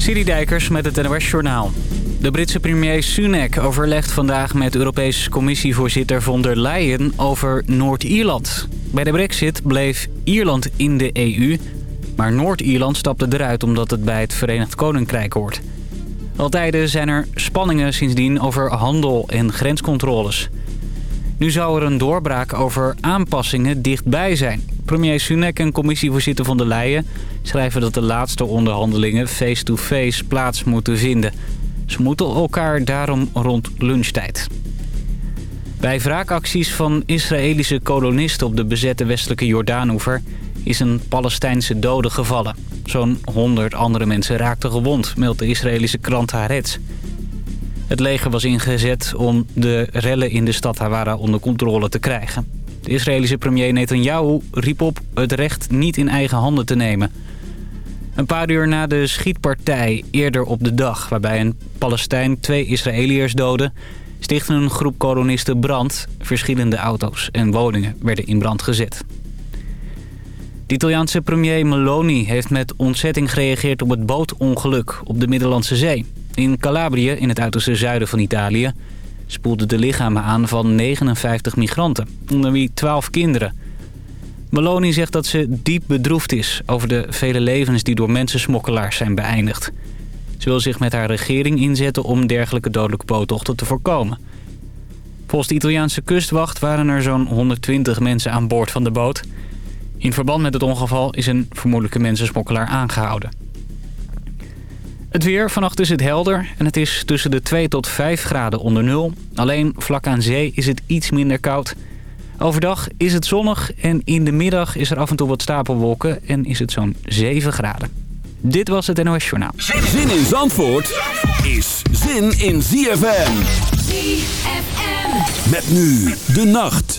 Siri Dijkers met het NOS Journaal. De Britse premier Sunak overlegt vandaag met Europese commissievoorzitter von der Leyen over Noord-Ierland. Bij de brexit bleef Ierland in de EU, maar Noord-Ierland stapte eruit omdat het bij het Verenigd Koninkrijk hoort. Al tijden zijn er spanningen sindsdien over handel en grenscontroles. Nu zou er een doorbraak over aanpassingen dichtbij zijn. Premier Sunak en commissievoorzitter van der Leyen schrijven dat de laatste onderhandelingen face-to-face plaats moeten vinden. Ze moeten elkaar daarom rond lunchtijd. Bij wraakacties van Israëlische kolonisten op de bezette westelijke Jordaanoever is een Palestijnse dode gevallen. Zo'n 100 andere mensen raakten gewond, meldt de Israëlische krant Haaretz. Het leger was ingezet om de rellen in de stad Hawara onder controle te krijgen. De Israëlische premier Netanyahu riep op het recht niet in eigen handen te nemen. Een paar uur na de schietpartij eerder op de dag... waarbij een Palestijn twee Israëliërs doodde... stichtte een groep kolonisten brand. Verschillende auto's en woningen werden in brand gezet. De Italiaanse premier Meloni heeft met ontzetting gereageerd op het bootongeluk op de Middellandse Zee. In Calabrië, in het uiterste zuiden van Italië, spoelden de lichamen aan van 59 migranten, onder wie 12 kinderen. Meloni zegt dat ze diep bedroefd is over de vele levens die door mensensmokkelaars zijn beëindigd. Ze wil zich met haar regering inzetten om dergelijke dodelijke boottochten te voorkomen. Volgens de Italiaanse kustwacht waren er zo'n 120 mensen aan boord van de boot. In verband met het ongeval is een vermoedelijke mensensmokkelaar aangehouden. Het weer, vannacht is het helder en het is tussen de 2 tot 5 graden onder nul. Alleen vlak aan zee is het iets minder koud. Overdag is het zonnig en in de middag is er af en toe wat stapelwolken en is het zo'n 7 graden. Dit was het NOS Journaal. Zin in Zandvoort is zin in ZFM. ZFM. Met nu de nacht.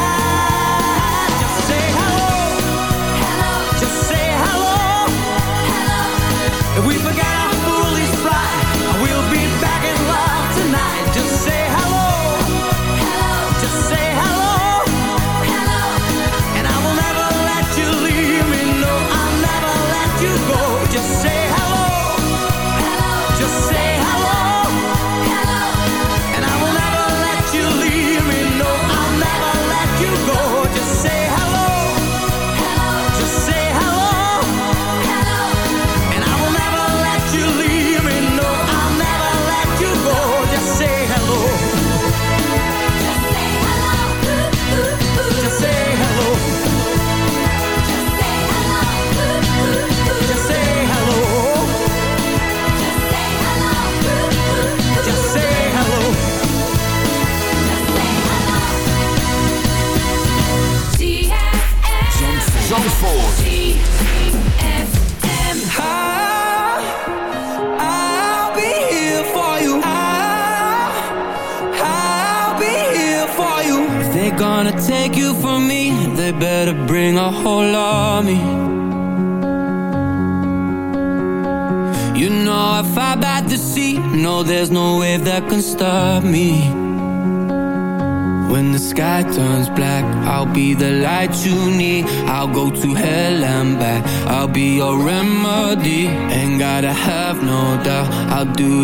I'll do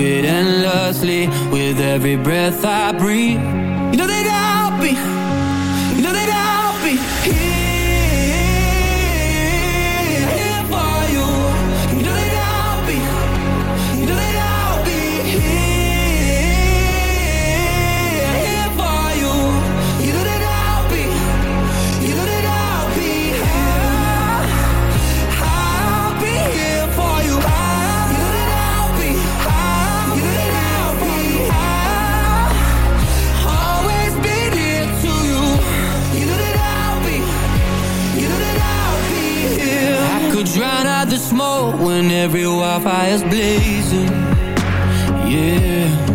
when every wildfire's blazing, yeah.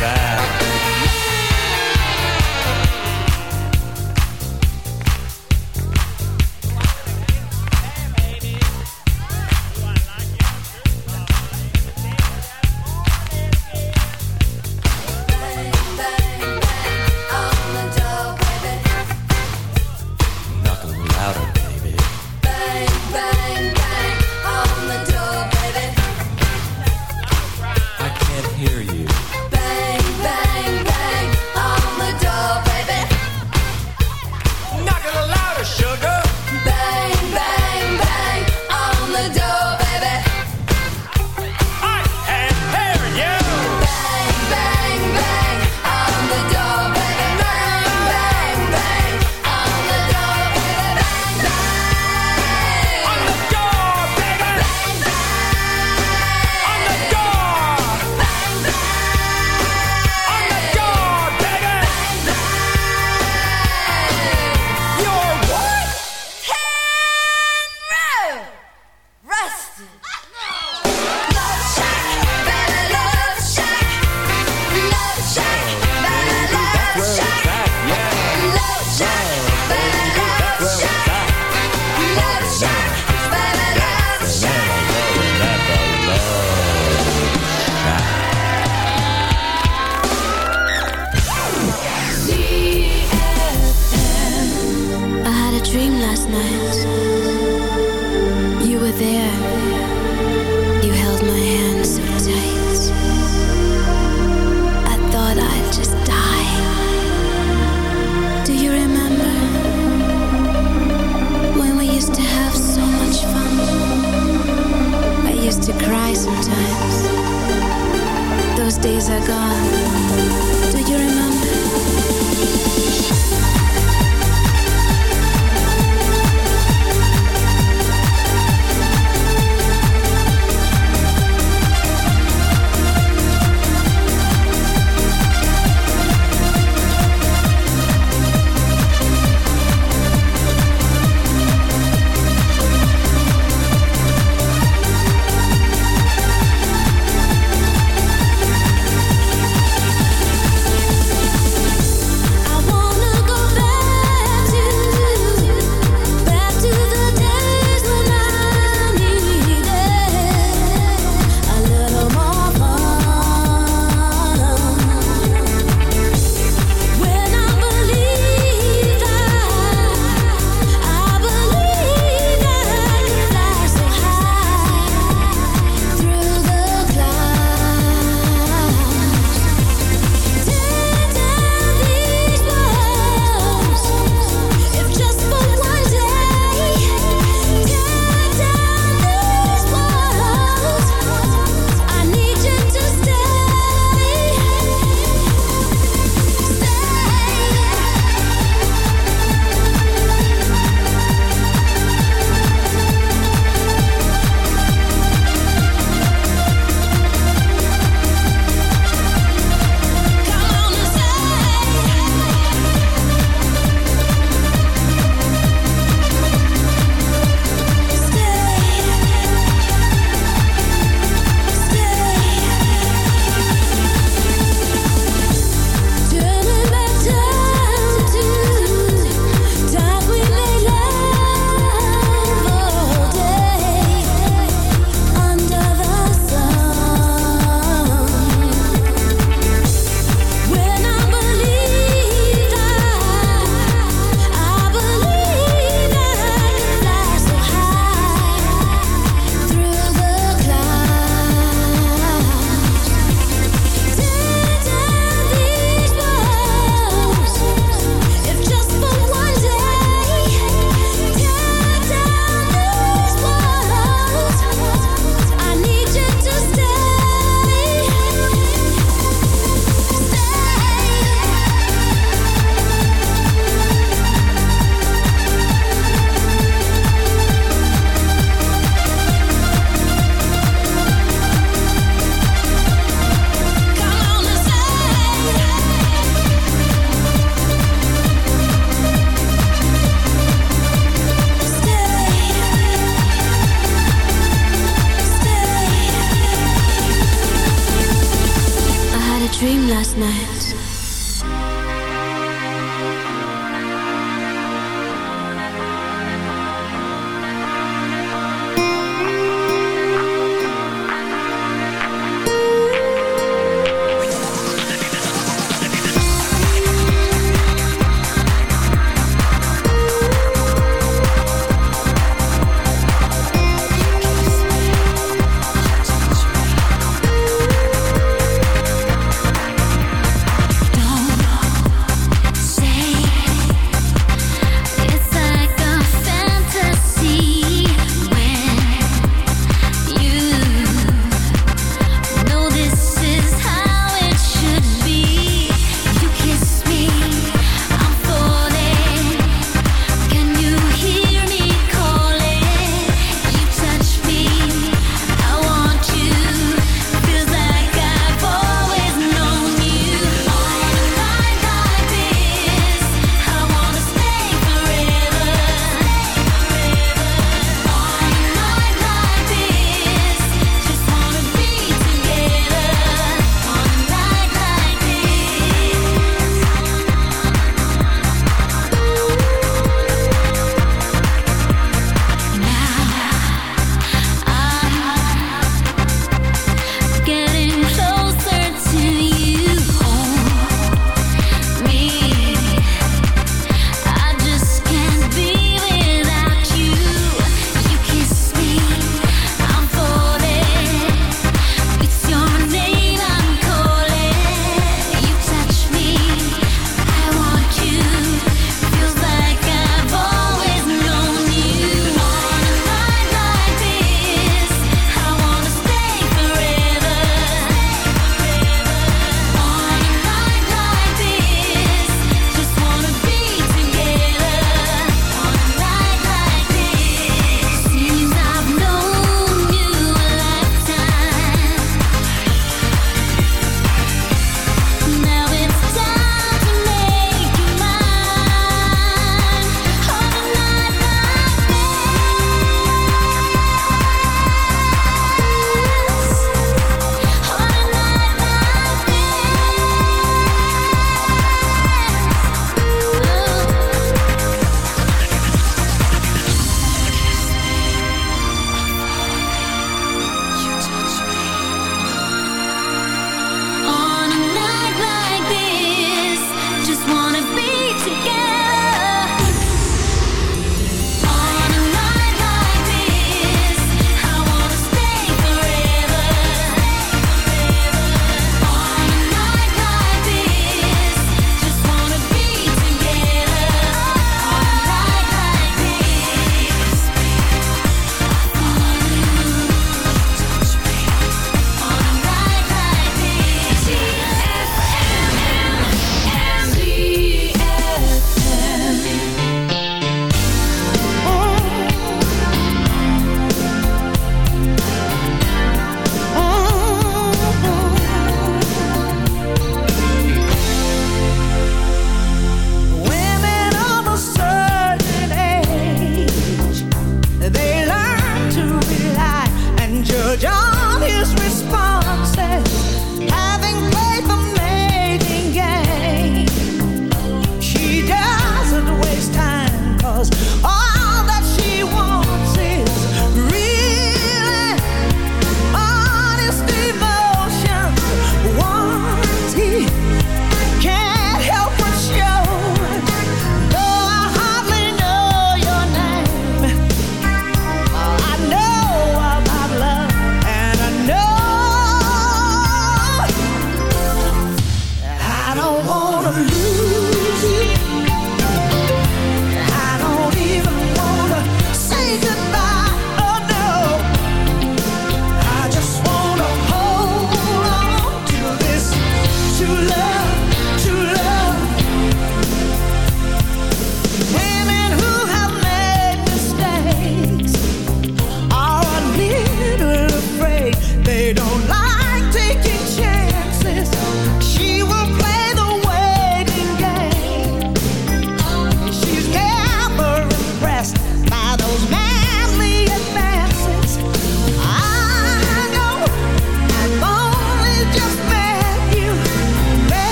that. days are gone.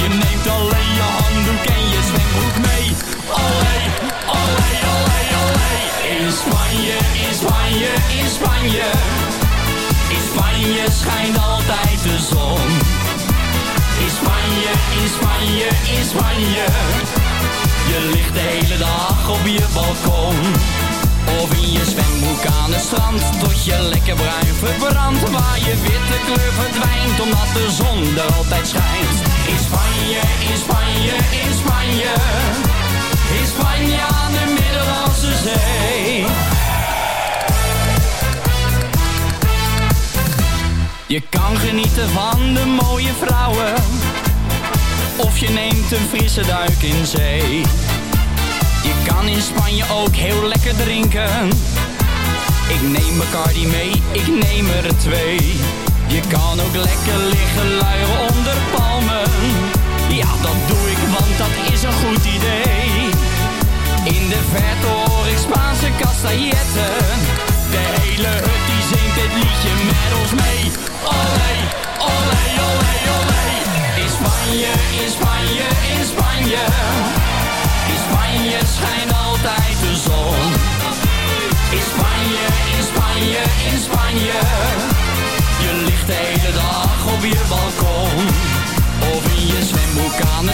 Je neemt alleen je handdoek en je zwembroek mee. Olé, olé, olé, olé. In Spanje, in Spanje, in Spanje in Spanje schijnt altijd de zon. In Spanje, in Spanje, in Spanje. Je ligt de hele dag op je balkon. Of in je zwembroek aan het strand Tot je lekker bruin verbrandt Waar je witte kleur verdwijnt Omdat de zon er altijd schijnt In Spanje, in Spanje, in Spanje. In Spanje aan de Middellandse Zee. Je kan genieten van de mooie vrouwen. Of je neemt een frisse duik in zee. Je kan in Spanje ook heel lekker drinken. Ik neem Bacardi mee, ik neem er twee Je kan ook lekker liggen luieren onder palmen Ja, dat doe ik, want dat is een goed idee In de verte hoor ik Spaanse castailletten De hele hut die zingt dit liedje met ons mee Olé, olé, olé, olé. In Spanje, in Spanje, in Spanje. In Spanje schijnt altijd de zon. In Spanje, in Spanje, in Spanje.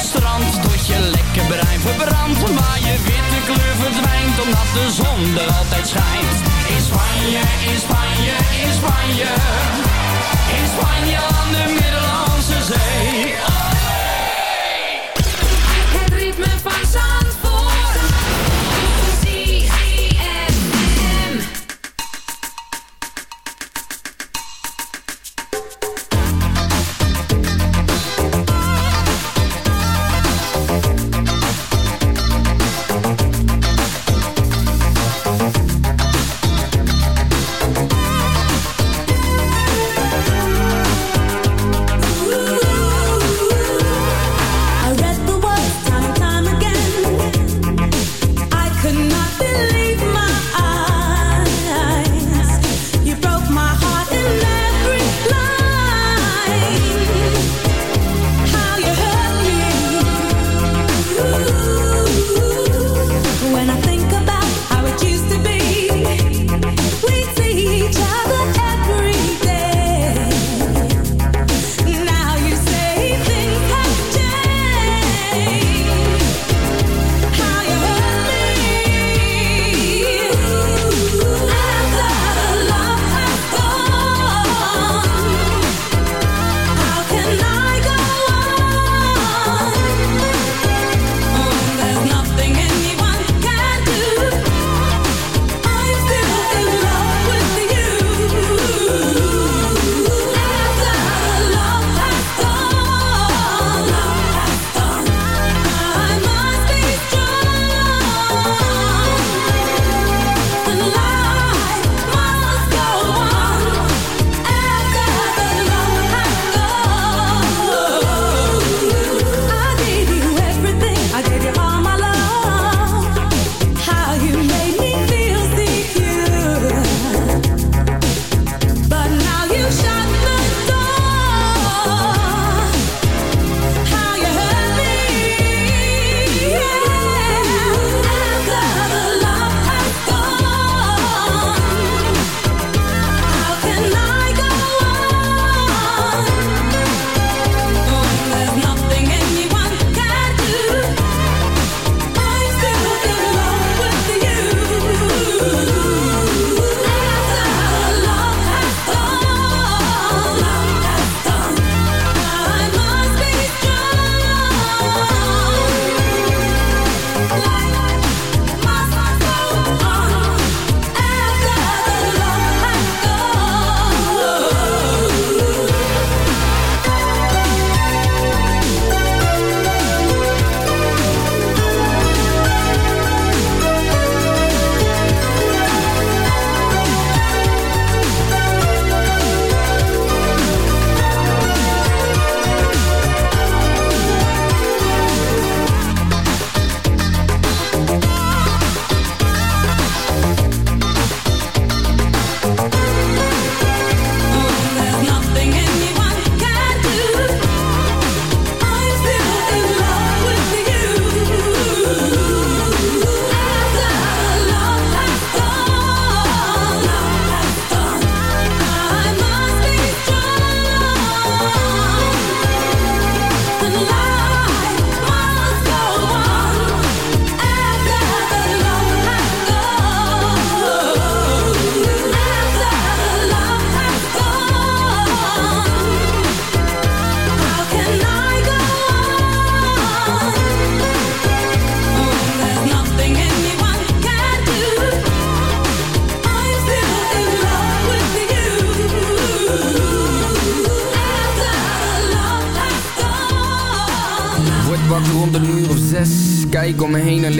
Strand Tot je lekker bruin verbrandt. Maar je witte kleur verdwijnt Omdat de zon er altijd schijnt. In Spanje, in Spanje, in Spanje. In Spanje aan de Middellandse Zee.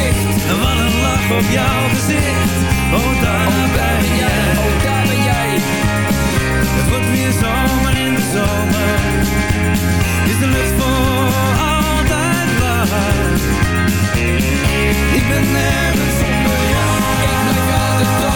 Licht. En wat een lach op jouw gezicht. Oh, daar Oh, ben jij, oh, daar ben jij. Het wordt weer zomer in de zomer. Is de lucht voor altijd blauw. Ik ben nergens zonder jou. Ik blijf altijd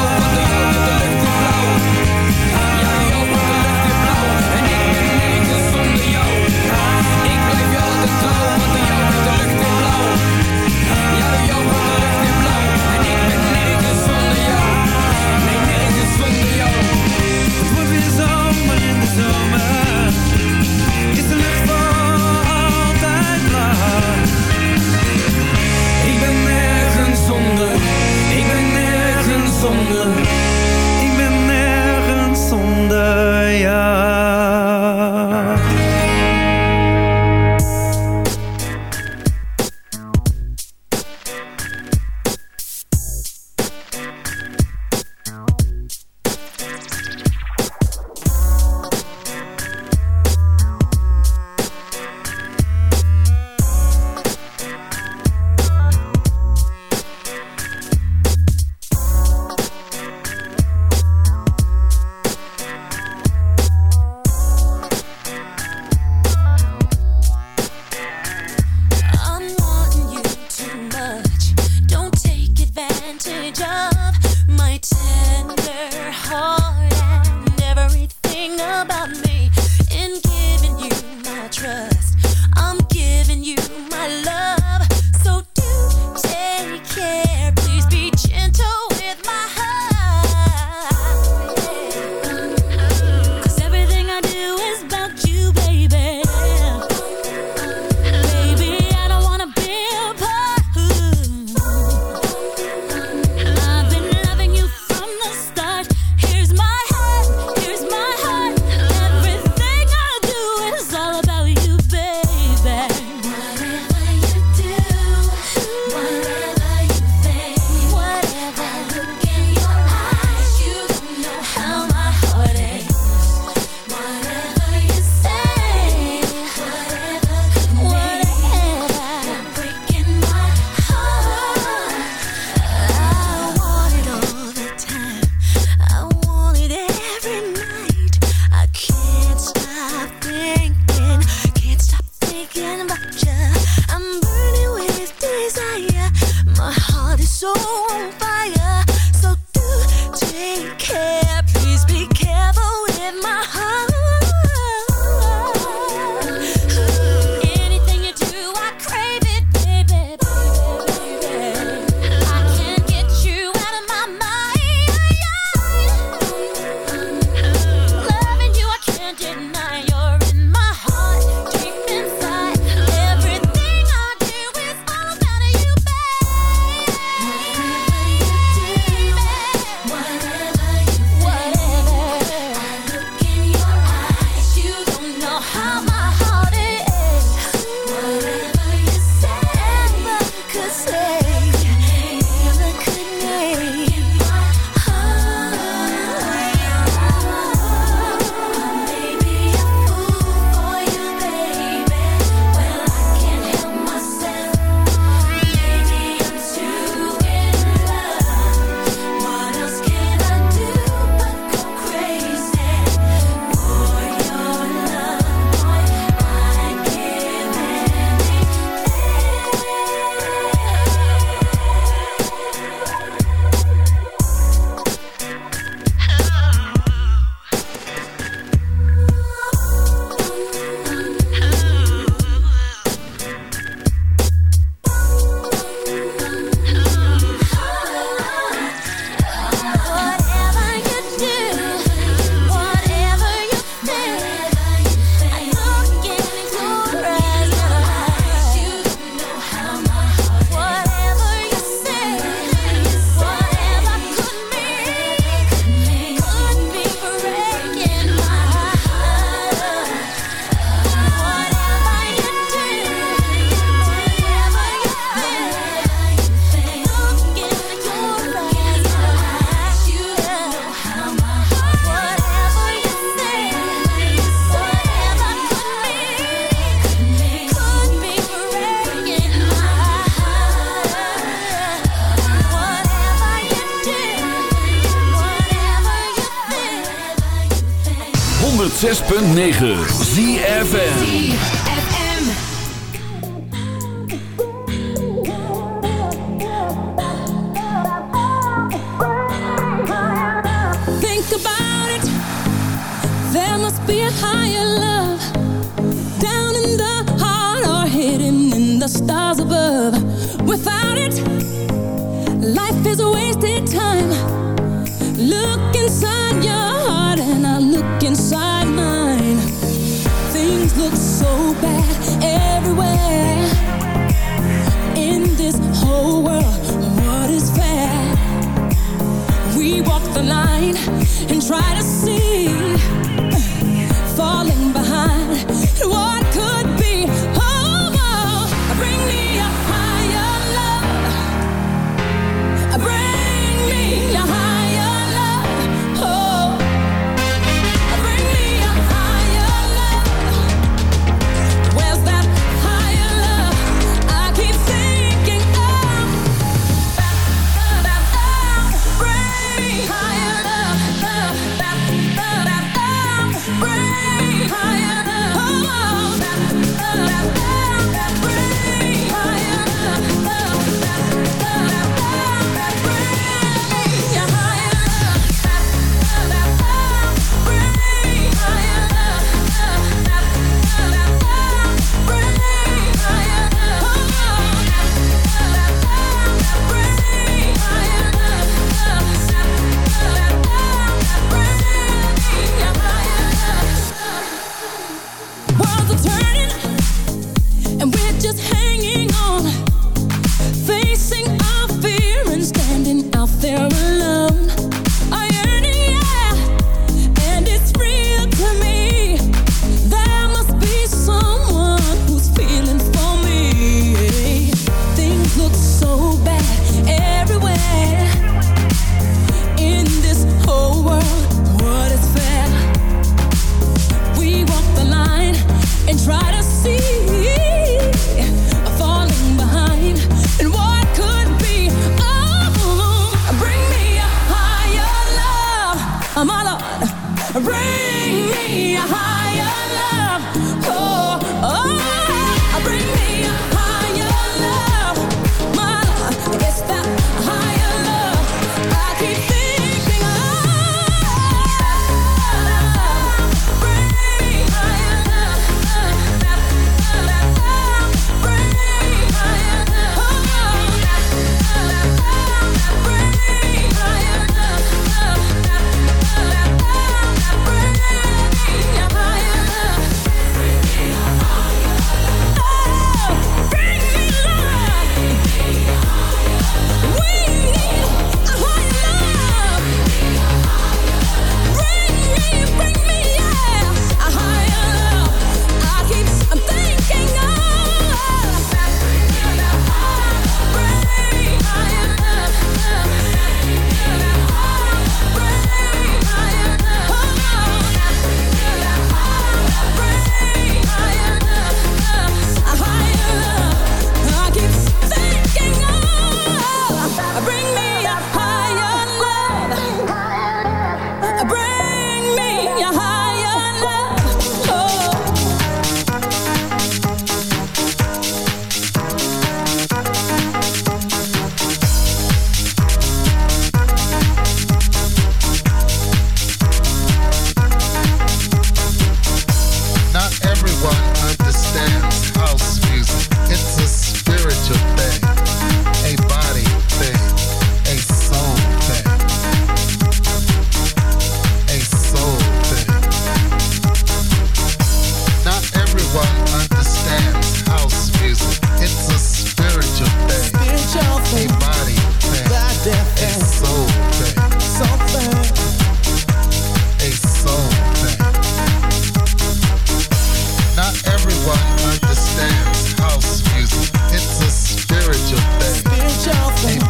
same.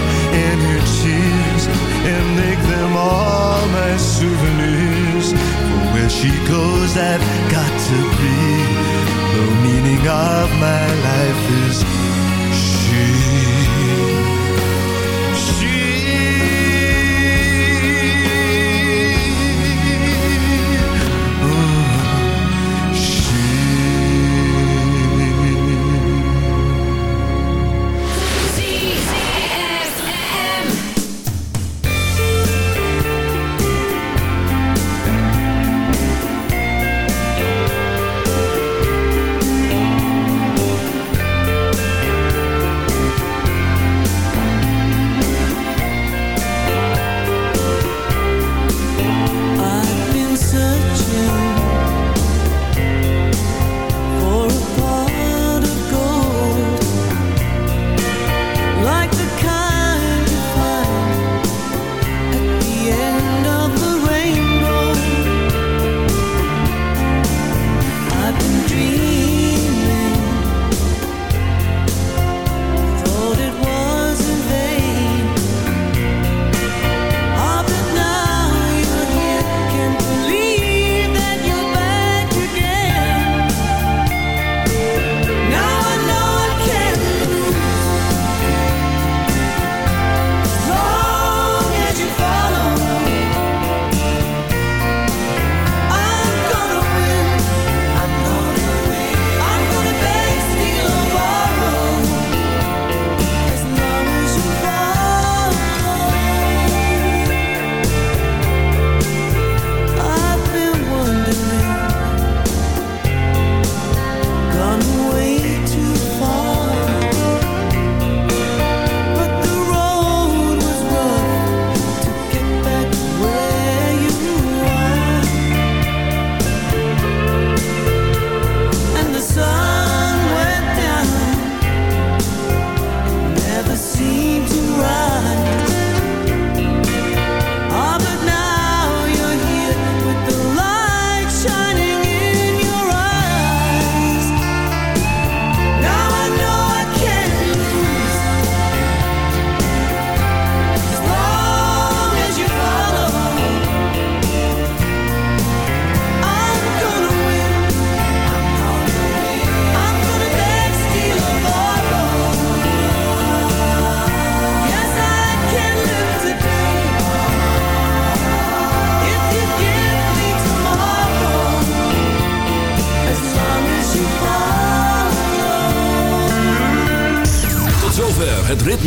all my souvenirs. For where she goes, I've got to be. The meaning of my life is